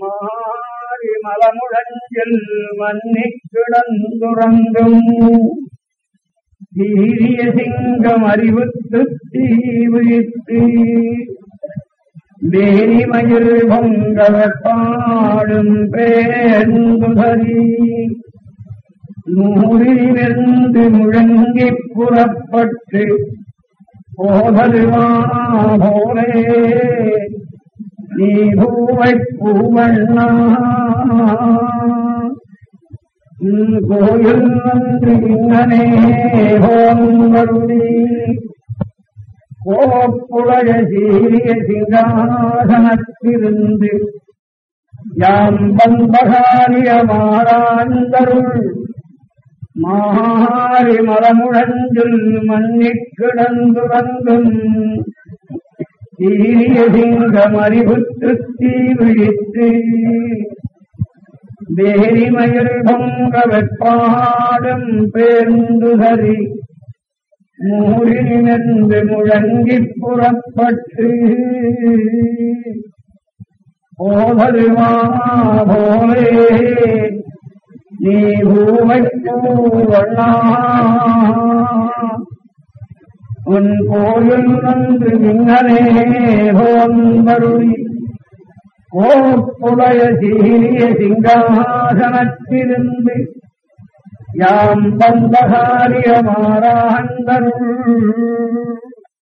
மாறி மலமுழஞ்சில் மன்னிக்கிடந்துறங்கும் தீரிய சிங்கம் அறிவுத்து தீவிழித்து வேணிமயில் பொங்கவற்பாடும் பேருந்துதறி நூறிலிருந்து முழங்கி புறப்பட்டு போதருவா போலே. நீ பூவைப் பூவண்ணா கோயில் நன்றி இன்னனே ஹோங்கருளி கோப்புடைய சீரிய சிங்காசனத்திருந்து யாம் பம்பகாரிய மாறாந்தருள் மாறி மரமுழஞ்சில் மன்னிக் கிடந்துறங்கும் சிங்கம் அறிவுற்று தீ விழித்து வேரிமயில் பொங்க வெப்பாடும் பேருந்துதறி மூரிலிருந்து முழங்கி புறப்பட்டு போதருவா போலே நீ பூவை பூ வண்ணா உன் கோயில் நன்று விண்ணனே போந்தருளி கோப்புடைய சீரிய சிங்காசனத்திலிருந்து யாம் பந்தகாரிய காரியமாறாந்தருள்